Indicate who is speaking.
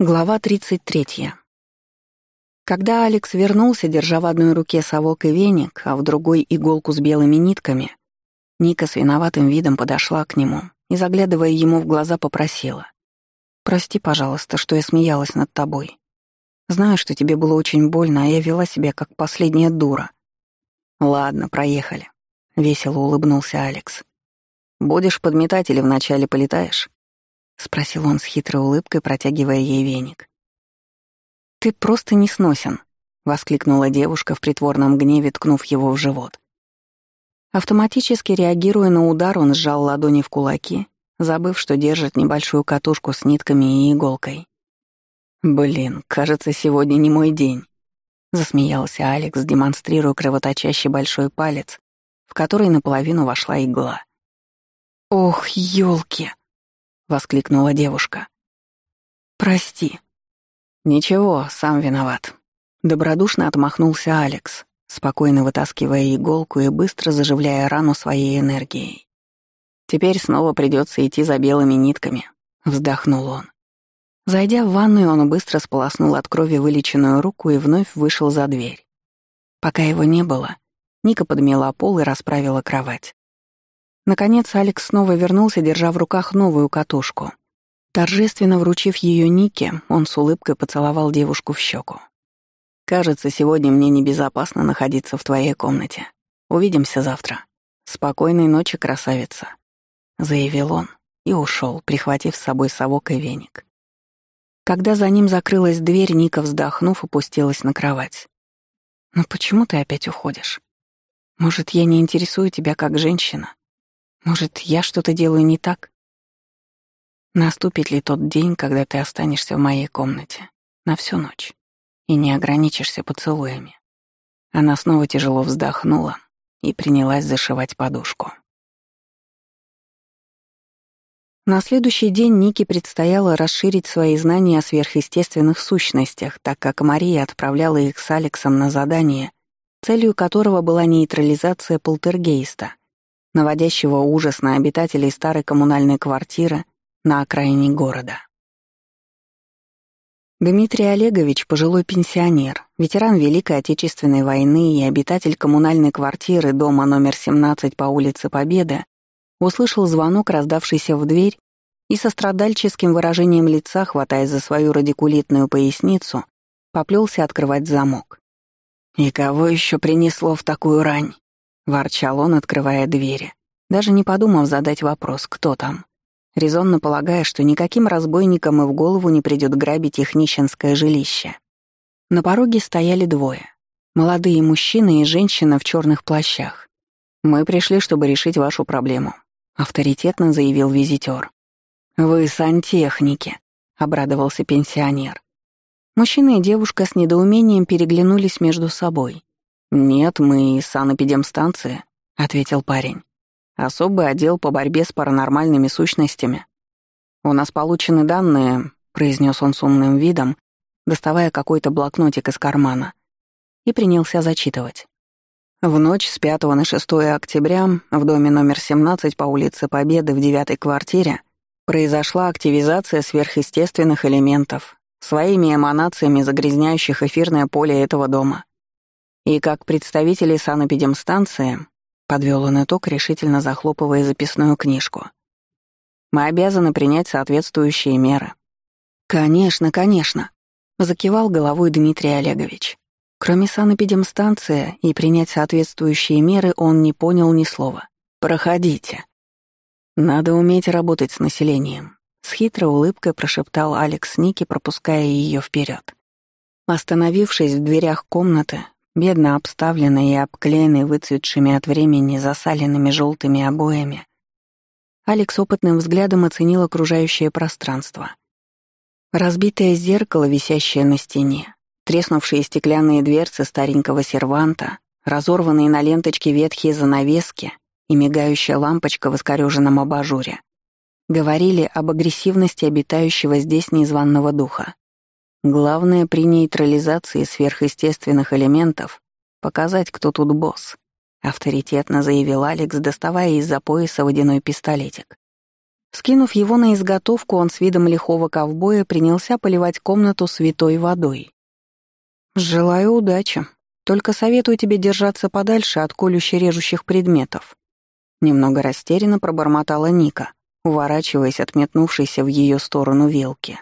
Speaker 1: Глава 33. Когда Алекс вернулся, держа в одной руке совок и веник, а в другой — иголку с белыми нитками, Ника с виноватым видом подошла к нему и, заглядывая ему в глаза, попросила. «Прости, пожалуйста, что я смеялась над тобой. Знаю, что тебе было очень больно, а я вела себя как последняя дура». «Ладно, проехали», — весело улыбнулся Алекс. «Будешь подметать или вначале полетаешь?» — спросил он с хитрой улыбкой, протягивая ей веник. «Ты просто не сносен», — воскликнула девушка в притворном гневе, ткнув его в живот. Автоматически реагируя на удар, он сжал ладони в кулаки, забыв, что держит небольшую катушку с нитками и иголкой. «Блин, кажется, сегодня не мой день», — засмеялся Алекс, демонстрируя кровоточащий большой палец, в который наполовину вошла игла. «Ох, ёлки!» — воскликнула девушка. «Прости». «Ничего, сам виноват». Добродушно отмахнулся Алекс, спокойно вытаскивая иголку и быстро заживляя рану своей энергией. «Теперь снова придется идти за белыми нитками», — вздохнул он. Зайдя в ванную, он быстро сполоснул от крови вылеченную руку и вновь вышел за дверь. Пока его не было, Ника подмела пол и расправила кровать. Наконец Алекс снова вернулся, держа в руках новую катушку. Торжественно вручив ее Нике, он с улыбкой поцеловал девушку в щеку. «Кажется, сегодня мне небезопасно находиться в твоей комнате. Увидимся завтра. Спокойной ночи, красавица», — заявил он и ушел, прихватив с собой совок и веник. Когда за ним закрылась дверь, Ника, вздохнув, опустилась на кровать. «Но почему ты опять уходишь? Может, я не интересую тебя как женщина?» Может, я что-то делаю не так? Наступит ли тот день, когда ты останешься в моей комнате на всю ночь и не ограничишься поцелуями? Она снова тяжело вздохнула и принялась зашивать подушку. На следующий день Нике предстояло расширить свои знания о сверхъестественных сущностях, так как Мария отправляла их с Алексом на задание, целью которого была нейтрализация полтергейста — наводящего ужас на обитателей старой коммунальной квартиры на окраине города. Дмитрий Олегович — пожилой пенсионер, ветеран Великой Отечественной войны и обитатель коммунальной квартиры дома номер 17 по улице Победы, услышал звонок, раздавшийся в дверь, и со страдальческим выражением лица, хватая за свою радикулитную поясницу, поплелся открывать замок. «И кого еще принесло в такую рань?» — ворчал он, открывая двери, даже не подумав задать вопрос, кто там, резонно полагая, что никаким разбойникам и в голову не придет грабить их нищенское жилище. На пороге стояли двое — молодые мужчина и женщина в черных плащах. «Мы пришли, чтобы решить вашу проблему», — авторитетно заявил визитер. «Вы сантехники», — обрадовался пенсионер. Мужчина и девушка с недоумением переглянулись между собой. «Нет, мы из санэпидемстанции», — ответил парень. «Особый отдел по борьбе с паранормальными сущностями. У нас получены данные», — произнес он с умным видом, доставая какой-то блокнотик из кармана, и принялся зачитывать. В ночь с 5 на 6 октября в доме номер 17 по улице Победы в девятой квартире произошла активизация сверхъестественных элементов, своими эманациями загрязняющих эфирное поле этого дома. И как представители санэпидемстанции, подвел он итог, решительно захлопывая записную книжку. Мы обязаны принять соответствующие меры. Конечно, конечно, закивал головой Дмитрий Олегович. Кроме санэпидемстанции и принять соответствующие меры, он не понял ни слова. Проходите. Надо уметь работать с населением. С хитрой улыбкой прошептал Алекс Ники, пропуская ее вперед. Остановившись в дверях комнаты, бедно обставленный и обклеенный выцветшими от времени засаленными желтыми обоями, Алекс опытным взглядом оценил окружающее пространство. Разбитое зеркало, висящее на стене, треснувшие стеклянные дверцы старенького серванта, разорванные на ленточке ветхие занавески и мигающая лампочка в искорёженном абажуре говорили об агрессивности обитающего здесь незваного духа. Главное при нейтрализации сверхъестественных элементов — показать, кто тут босс, — авторитетно заявил Алекс, доставая из-за пояса водяной пистолетик. Скинув его на изготовку, он с видом лихого ковбоя принялся поливать комнату святой водой. «Желаю удачи. Только советую тебе держаться подальше от колюще-режущих предметов». Немного растерянно пробормотала Ника, уворачиваясь от метнувшейся в ее сторону велки.